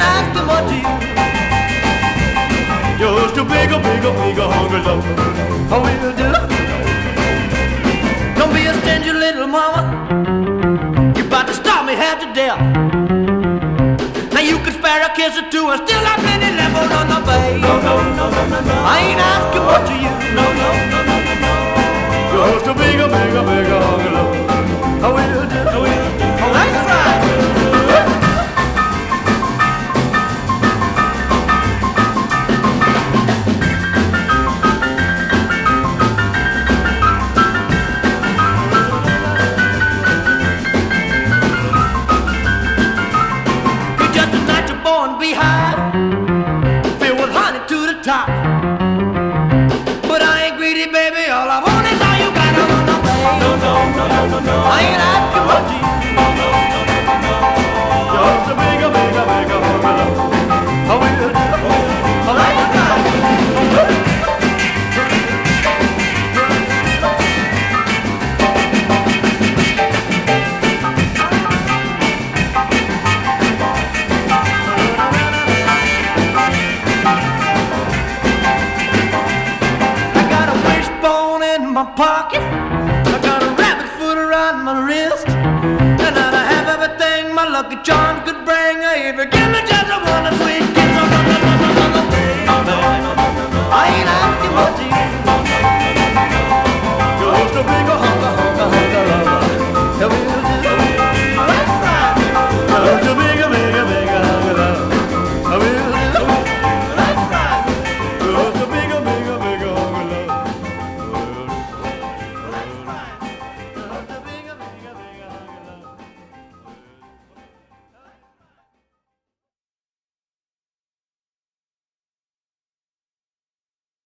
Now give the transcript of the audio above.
and ask too what you Just a big, a big, a hungry lover I will do? Don't be a stingy little mama. You about to stop me half to death. Now you can spare a kiss or two And still have many left on All I want is all you got. No, no, no, no, no, no. I ain't asking my pocket. I got a rabbit foot around my wrist. And I have everything my lucky charm could bring. If you give me just a one sweet kiss, I ain't asking much.